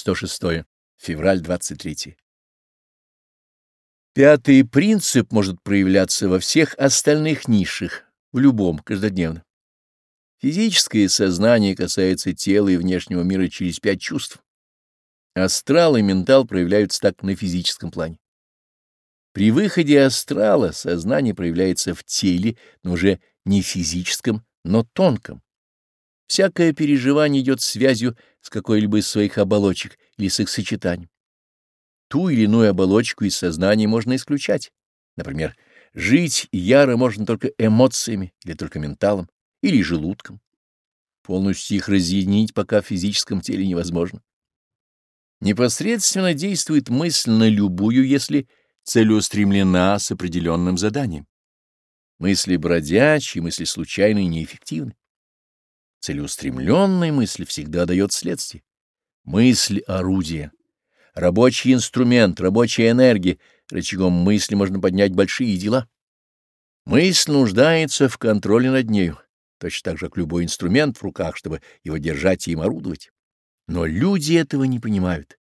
106. Февраль 23. Пятый принцип может проявляться во всех остальных низших, в любом, каждодневно. Физическое сознание касается тела и внешнего мира через пять чувств. Астрал и ментал проявляются так на физическом плане. При выходе астрала сознание проявляется в теле, но уже не физическом, но тонком. Всякое переживание идет связью с какой-либо из своих оболочек или с их сочетанием. Ту или иную оболочку из сознания можно исключать. Например, жить яро можно только эмоциями или только менталом, или желудком. Полностью их разъединить пока в физическом теле невозможно. Непосредственно действует мысль на любую, если целеустремлена с определенным заданием. Мысли бродячие, мысли случайные неэффективны. Целеустремленная мысль всегда дает следствие. Мысль — орудие. Рабочий инструмент, рабочая энергия. Рычагом мысли можно поднять большие дела. Мысль нуждается в контроле над нею, точно так же, как любой инструмент в руках, чтобы его держать и им орудовать. Но люди этого не понимают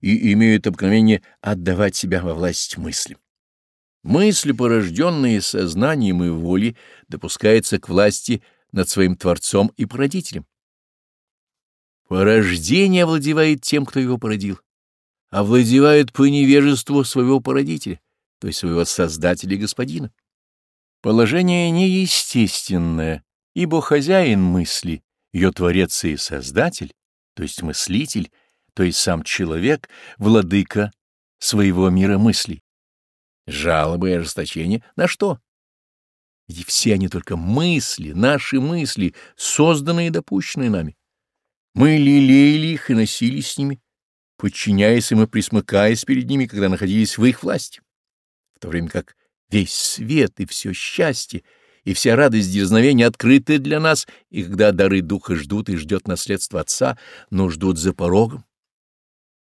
и имеют обыкновение отдавать себя во власть мысли. мысль порожденная сознанием и волей, допускается к власти над своим Творцом и породителем. Порождение овладевает тем, кто его породил, а овладевает по невежеству своего породителя, то есть своего Создателя и Господина. Положение неестественное, ибо хозяин мысли, ее Творец и Создатель, то есть мыслитель, то есть сам человек, владыка своего мира мыслей. Жалобы и ожесточения на что? Ведь все они только мысли, наши мысли, созданные и допущенные нами. Мы лелеяли их и носили с ними, подчиняясь им и присмыкаясь перед ними, когда находились в их власти. В то время как весь свет и все счастье и вся радость дерзновения открыты для нас, и когда дары духа ждут и ждет наследство отца, но ждут за порогом.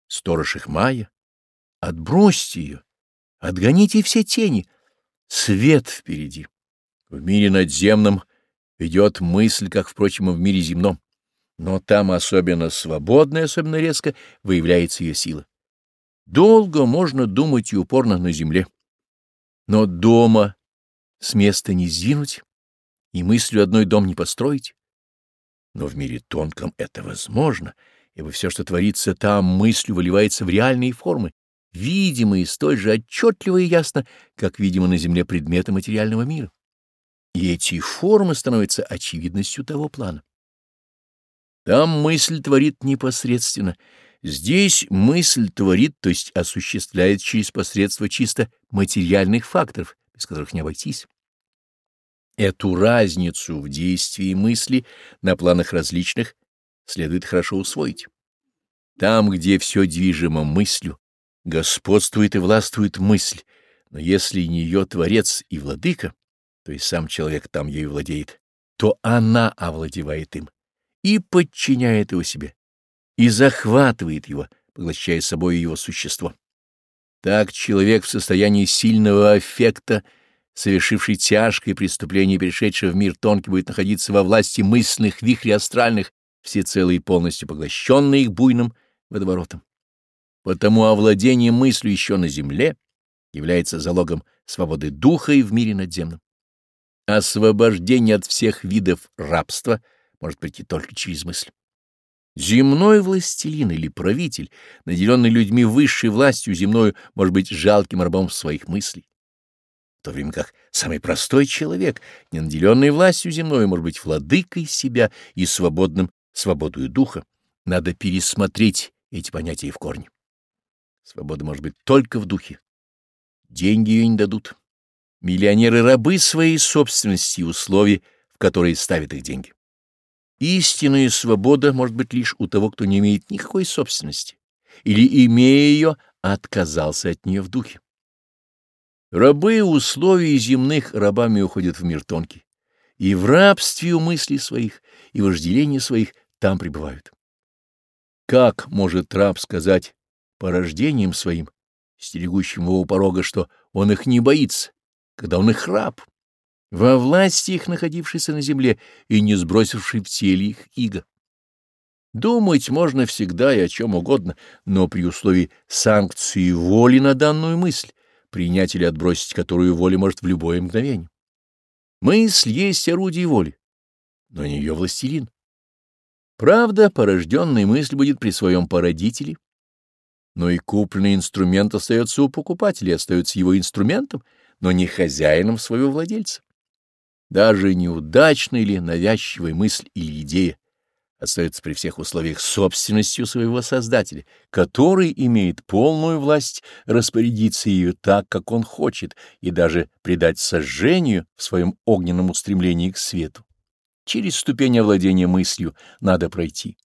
Сторож их мая, отбросьте ее, отгоните все тени, свет впереди. В мире надземном ведет мысль, как, впрочем, и в мире земном, но там особенно свободно и особенно резко выявляется ее сила. Долго можно думать и упорно на земле, но дома с места не сдвинуть и мыслью одной дом не построить. Но в мире тонком это возможно, ибо все, что творится там, мыслью выливается в реальные формы, видимые столь же отчетливо и ясно, как видимо на земле предметы материального мира и эти формы становятся очевидностью того плана. Там мысль творит непосредственно, здесь мысль творит, то есть осуществляет через посредство чисто материальных факторов, без которых не обойтись. Эту разницу в действии мысли на планах различных следует хорошо усвоить. Там, где все движимо мыслью, господствует и властвует мысль, но если не ее творец и владыка, то есть сам человек там ею владеет, то она овладевает им и подчиняет его себе, и захватывает его, поглощая собой его существо. Так человек в состоянии сильного аффекта, совершивший тяжкое преступление, перешедшее в мир тонкий, будет находиться во власти мысленных вихрей астральных, всецело и полностью поглощенные их буйным водоворотом. Потому овладение мыслью еще на земле является залогом свободы духа и в мире надземном. Освобождение от всех видов рабства может прийти только через мысль. Земной властелин или правитель, наделенный людьми высшей властью земною, может быть жалким рабом своих мыслей. В то время как самый простой человек, не наделенный властью земной, может быть владыкой себя и свободным свободою духа. Надо пересмотреть эти понятия в корне. Свобода может быть только в духе. Деньги ее не дадут. Миллионеры рабы своей собственности и условий, в которые ставят их деньги. Истинная свобода может быть лишь у того, кто не имеет никакой собственности, или, имея ее, отказался от нее в духе. Рабы условий земных рабами уходят в мир тонкий, и в рабстве у мыслей своих, и вожделения своих там пребывают. Как может раб сказать порождением своим, стерегущим его порога, что он их не боится, когда он их храп, во власти их находившийся на земле и не сбросивший в теле их иго. Думать можно всегда и о чем угодно, но при условии санкции воли на данную мысль, принять или отбросить которую воля может в любое мгновение. Мысль есть орудие воли, но не ее властелин. Правда, порожденная мысль будет при своем породителе, но и купленный инструмент остается у покупателя, остается его инструментом — но не хозяином своего владельца. Даже неудачная или навязчивая мысль или идея остается при всех условиях собственностью своего Создателя, который имеет полную власть распорядиться ее так, как он хочет, и даже придать сожжению в своем огненном устремлении к свету. Через ступень овладения мыслью надо пройти.